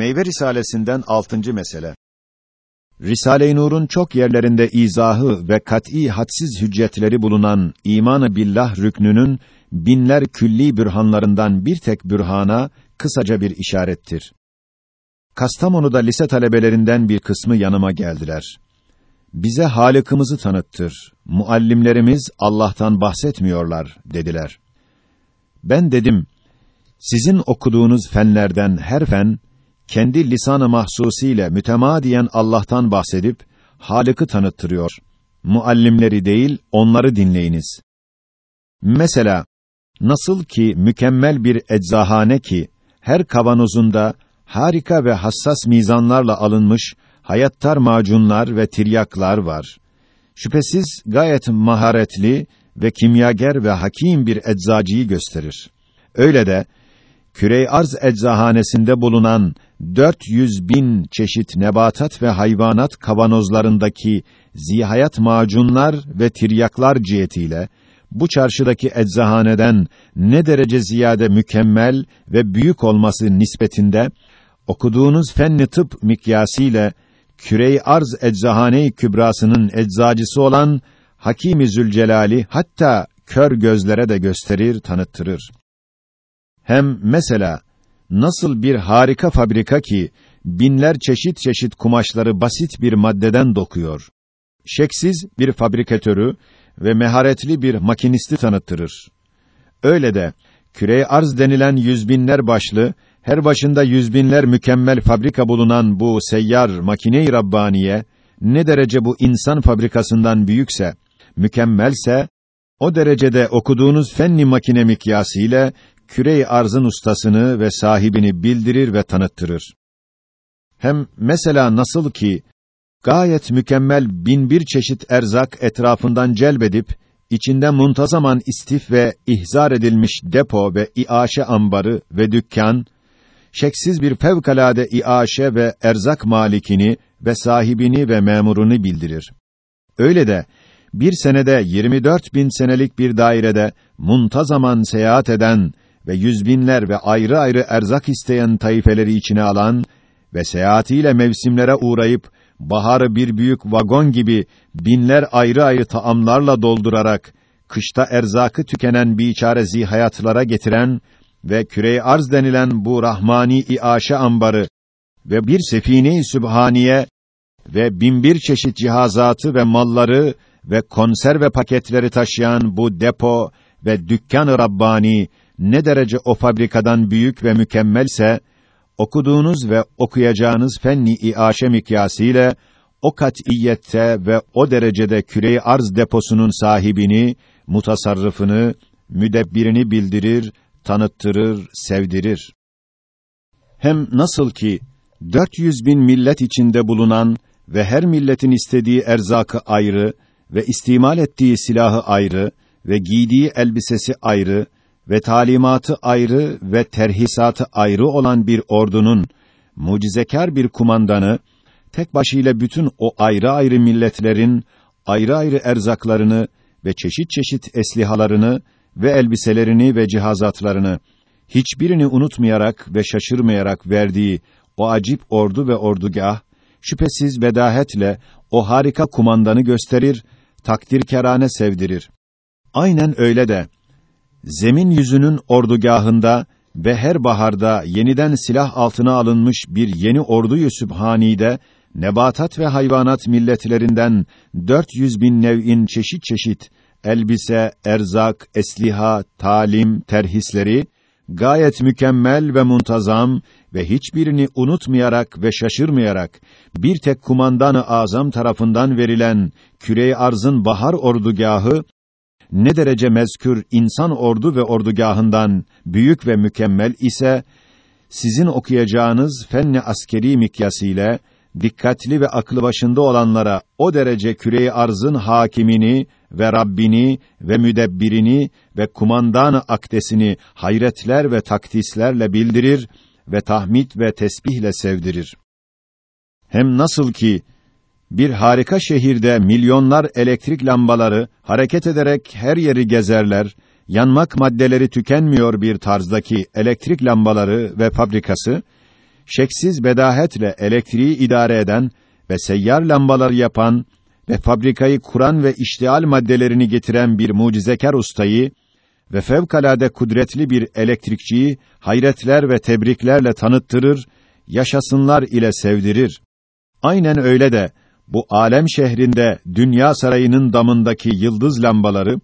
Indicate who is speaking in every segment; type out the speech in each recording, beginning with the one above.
Speaker 1: Meyve Risalesinden altıncı mesele. Risale-i Nur'un çok yerlerinde izahı ve kat'î hadsiz hüccetleri bulunan imanı billah rüknünün binler külli bürhanlarından bir tek bürhana kısaca bir işarettir. Kastamonu'da lise talebelerinden bir kısmı yanıma geldiler. Bize Halık'ımızı tanıttır. Muallimlerimiz Allah'tan bahsetmiyorlar dediler. Ben dedim, sizin okuduğunuz fenlerden her fen kendi lisanı mahsusiyle mütemadiyen Allah'tan bahsedip Halık'ı tanıttırıyor. Muallimleri değil, onları dinleyiniz. Mesela nasıl ki mükemmel bir eczahane ki her kavanozunda harika ve hassas mizanlarla alınmış hayattar macunlar ve tiryaklar var. Şüphesiz gayet maharetli ve kimyager ve hakim bir eczacıyı gösterir. Öyle de Kürey Arz eczahanesinde bulunan 400 bin çeşit nebatat ve hayvanat kavanozlarındaki zihayat macunlar ve tiryaklar cihetiyle bu çarşıdaki eczahaneden ne derece ziyade mükemmel ve büyük olması nispetinde okuduğunuz fenni tıp mikyasıyla Kürey Arz Eczahane-i Kübrası'nın eczacısı olan Hakîm-i Zülcelali hatta kör gözlere de gösterir, tanıttırır. Hem mesela nasıl bir harika fabrika ki binler çeşit çeşit kumaşları basit bir maddeden dokuyor. Şeksiz bir fabrikatörü ve meharetli bir makinisti tanıttırır. Öyle de kürey arz denilen yüz binler başlı, her başında yüz binler mükemmel fabrika bulunan bu seyyar makine-i Rabbaniye, ne derece bu insan fabrikasından büyükse, mükemmelse, o derecede okuduğunuz fenni makine mikyası ile kürey arzın ustasını ve sahibini bildirir ve tanıttırır. Hem mesela nasıl ki gayet mükemmel bin bir çeşit erzak etrafından celbedip içinde muntazaman istif ve ihzar edilmiş depo ve iaşe ambarı ve dükkan şeksiz bir fevkalade iaşe ve erzak malikini ve sahibini ve memurunu bildirir. Öyle de bir senede 24 bin senelik bir dairede muntazaman seyahat eden ve yüz binler ve ayrı ayrı erzak isteyen taifeleri içine alan ve seyahatiyle mevsimlere uğrayıp baharı bir büyük vagon gibi binler ayrı ayrı taamlarla doldurarak kışta erzakı tükenen biçare zihayatlara getiren ve kürey arz denilen bu rahmani iaşe ambarı ve bir sefine-i sübhaniye ve binbir çeşit cihazatı ve malları ve konserve paketleri taşıyan bu depo ve dükkan-ı Rabbani ne derece o fabrikadan büyük ve mükemmelse okuduğunuz ve okuyacağınız fenni iaşe mikyasıyla o kat'iyette ve o derecede küre arz deposunun sahibini, mutasarrıfını, müdebbirini bildirir, tanıttırır, sevdirir. Hem nasıl ki 400 bin millet içinde bulunan ve her milletin istediği erzakı ayrı ve istimal ettiği silahı ayrı ve giydiği elbisesi ayrı ve talimatı ayrı ve terhisatı ayrı olan bir ordunun mucizekar bir kumandanı tek başıyla bütün o ayrı ayrı milletlerin ayrı ayrı erzaklarını ve çeşit çeşit eslihalarını ve elbiselerini ve cihazatlarını hiçbirini unutmayarak ve şaşırmayarak verdiği o acip ordu ve ordugah şüphesiz bedahetle o harika kumandanı gösterir, takdirkerane sevdirir. Aynen öyle de zemin yüzünün ordugahında ve her baharda yeniden silah altına alınmış bir yeni orduyu sübhanide nebatat ve hayvanat milletlerinden 400 bin nev'in çeşit çeşit elbise, erzak, esliha, talim, terhisleri gayet mükemmel ve muntazam ve hiçbirini unutmayarak ve şaşırmayarak bir tek kumandanı azam tarafından verilen kürey arzın bahar ordugahı ne derece mezkür insan ordu ve ordugahından büyük ve mükemmel ise sizin okuyacağınız fenni askeri mikyasıyla dikkatli ve aklı başında olanlara o derece küreyi arzın hakimini ve Rabbini ve müdebbirini ve kumandanı akdesini hayretler ve takdislerle bildirir ve tahmid ve tesbihle sevdirir. Hem nasıl ki bir harika şehirde milyonlar elektrik lambaları hareket ederek her yeri gezerler, yanmak maddeleri tükenmiyor bir tarzdaki elektrik lambaları ve fabrikası, şeksiz bedahetle elektriği idare eden ve seyyar lambaları yapan ve fabrikayı kuran ve iştihal maddelerini getiren bir mucizekar ustayı ve fevkalade kudretli bir elektrikçiyi hayretler ve tebriklerle tanıttırır, yaşasınlar ile sevdirir. Aynen öyle de bu alem şehrinde Dünya Sarayı'nın damındaki yıldız lambaları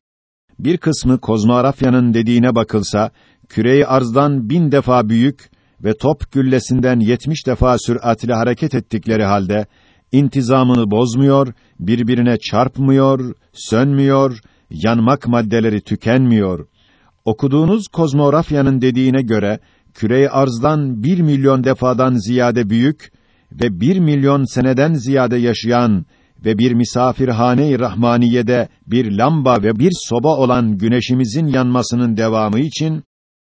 Speaker 1: bir kısmı Kozmografya'nın dediğine bakılsa küreyi arzdan bin defa büyük ve top güllesinden yetmiş defa süratle hareket ettikleri halde intizamını bozmuyor, birbirine çarpmıyor, sönmüyor, yanmak maddeleri tükenmiyor. Okuduğunuz kozmografyanın dediğine göre küre arzdan bir milyon defadan ziyade büyük ve bir milyon seneden ziyade yaşayan ve bir misafirhane-i rahmaniyede bir lamba ve bir soba olan güneşimizin yanmasının devamı için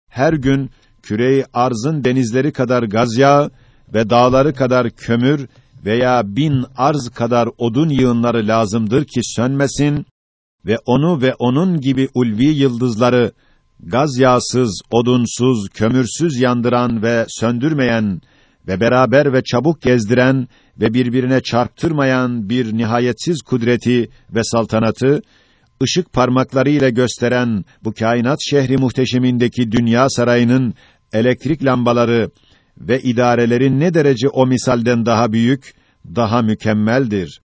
Speaker 1: her gün küre arzın denizleri kadar gaz yağı ve dağları kadar kömür veya bin arz kadar odun yığınları lazımdır ki sönmesin ve onu ve onun gibi ulvi yıldızları gaz yağsız, odunsuz, kömürsüz yandıran ve söndürmeyen ve beraber ve çabuk gezdiren ve birbirine çarptırmayan bir nihayetsiz kudreti ve saltanatı ışık parmaklarıyla gösteren bu kainat şehri muhteşemindeki dünya sarayının elektrik lambaları ve idarelerin ne derece o misalden daha büyük, daha mükemmeldir.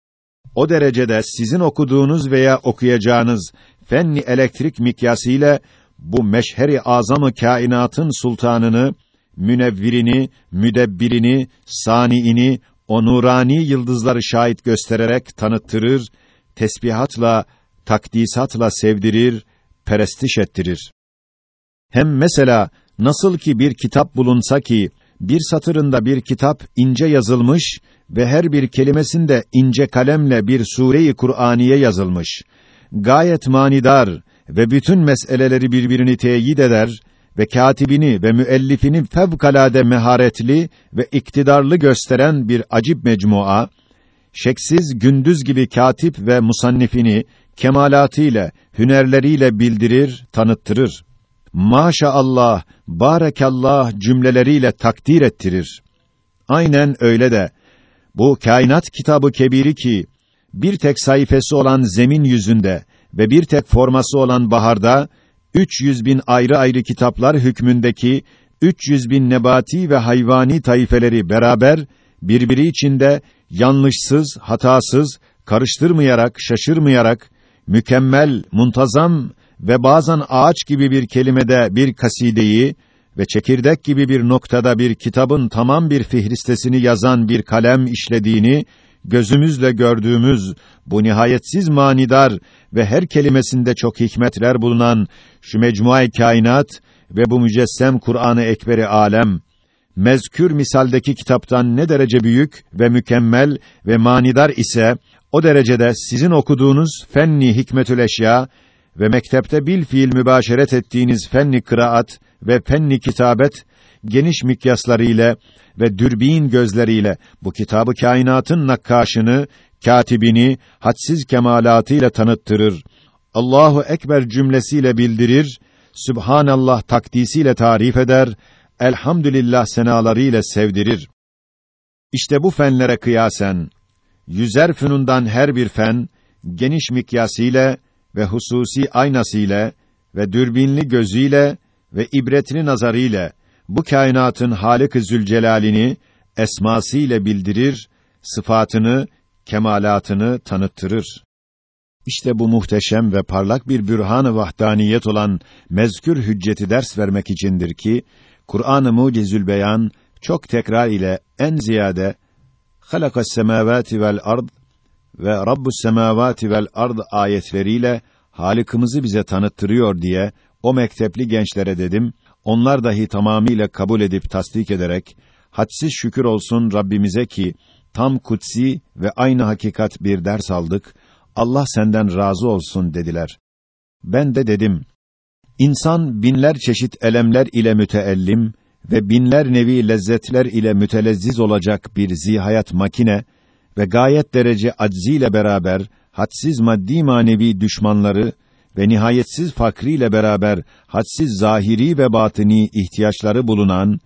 Speaker 1: O derecede sizin okuduğunuz veya okuyacağınız fenni elektrik mikyasıyla bu meşheri azamı kainatın sultanını, münevvirini, müdebbirini, saniini, o nurani yıldızları şahit göstererek tanıttırır, tesbihatla, takdisatla sevdirir, perestiş ettirir. Hem mesela nasıl ki bir kitap bulunsa ki bir satırında bir kitap ince yazılmış ve her bir kelimesinde ince kalemle bir sure-i Kur'aniye yazılmış. Gayet manidar ve bütün meseleleri birbirini teyit eder ve katibini ve müellifini fevkalade meharetli ve iktidarlı gösteren bir acip mecmua, şeksiz gündüz gibi katip ve musannifini kemalatıyla, hünerleriyle bildirir, tanıttırır. Maşaallah, barekallah cümleleriyle takdir ettirir. Aynen öyle de bu kainat kitabı kebiri ki bir tek sayfası olan zemin yüzünde ve bir tek forması olan baharda 300 bin ayrı ayrı kitaplar hükmündeki 300 bin nebati ve hayvani tayfeleri beraber birbiri içinde yanlışsız, hatasız, karıştırmayarak, şaşırmayarak mükemmel, muntazam ve bazen ağaç gibi bir kelimede bir kasideyi ve çekirdek gibi bir noktada bir kitabın tamam bir fihristesini yazan bir kalem işlediğini gözümüzle gördüğümüz bu nihayetsiz manidar ve her kelimesinde çok hikmetler bulunan şu mecmua kainat ve bu mücessem Kur'an-ı Ekberi alem mezkür misaldeki kitaptan ne derece büyük ve mükemmel ve manidar ise o derecede sizin okuduğunuz fenni hikmetül eşya ve mektepte bil fiil mübaşeret ettiğiniz fenni kıraat ve fenni kitabet geniş mikyaslarıyla ve dürbin gözleriyle bu kitabı kainatın nakkaşını, katibini hadsiz kemalatıyla tanıttırır. Allahu ekber cümlesiyle bildirir, Sübhanallah takdisiyle tarif eder, elhamdülillah senalarıyla sevdirir. İşte bu fenlere kıyasen yüzer fünundan her bir fen geniş mikyasıyla ve hususi aynasıyla ve dürbinli gözüyle ve ibretli nazarıyla bu kainatın Halık-ı Zülcelal'ini esmasıyla bildirir, sıfatını, kemalatını tanıttırır. İşte bu muhteşem ve parlak bir bürhan-ı vahdaniyet olan mezkür hücceti ders vermek içindir ki Kur'an-ı Mucizül Beyan çok tekrar ile en ziyade halakas semavati vel ard ve Rabbus semavati vel ard ayetleriyle Halık'ımızı bize tanıttırıyor diye o mektepli gençlere dedim. Onlar dahi tamamiyle kabul edip tasdik ederek hadsiz şükür olsun Rabbimize ki tam kutsi ve aynı hakikat bir ders aldık. Allah senden razı olsun dediler. Ben de dedim. İnsan binler çeşit elemler ile müteellim ve binler nevi lezzetler ile mütelezziz olacak bir zihayat makine ve gayet derece acziyle beraber hadsiz maddi manevi düşmanları ve nihayetsiz fakriyle beraber hadsiz zahiri ve batini ihtiyaçları bulunan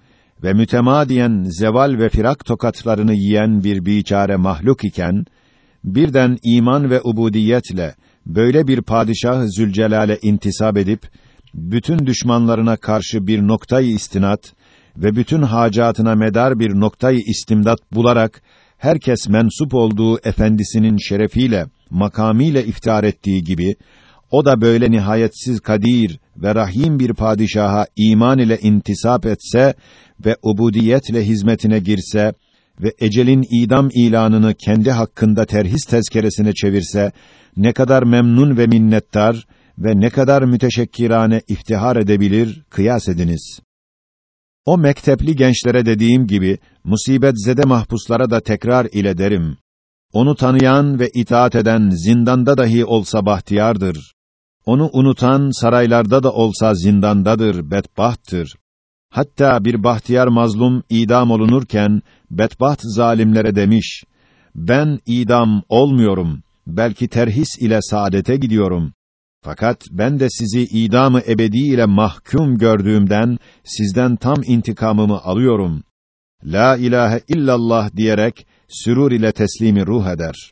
Speaker 1: ve mütemadiyen zeval ve firak tokatlarını yiyen bir biçare mahluk iken, birden iman ve ubudiyetle böyle bir padişah Zülcelal'e intisap edip, bütün düşmanlarına karşı bir noktayı istinat ve bütün hacatına medar bir noktayı istimdat bularak, herkes mensup olduğu efendisinin şerefiyle, makamiyle iftihar ettiği gibi, o da böyle nihayetsiz kadir ve rahim bir padişaha iman ile intisap etse ve ubudiyetle hizmetine girse ve ecelin idam ilanını kendi hakkında terhis tezkeresine çevirse ne kadar memnun ve minnettar ve ne kadar müteşekkirane iftihar edebilir kıyas ediniz. O mektepli gençlere dediğim gibi musibet zede mahpuslara da tekrar ile derim. Onu tanıyan ve itaat eden zindanda dahi olsa bahtiyardır. Onu unutan saraylarda da olsa zindandadır, bedbahttır. Hatta bir bahtiyar mazlum idam olunurken bedbaht zalimlere demiş: Ben idam olmuyorum. Belki terhis ile saadete gidiyorum. Fakat ben de sizi idamı ebedi ile mahkum gördüğümden sizden tam intikamımı alıyorum. La ilahe illallah diyerek sürur ile teslimi ruh eder.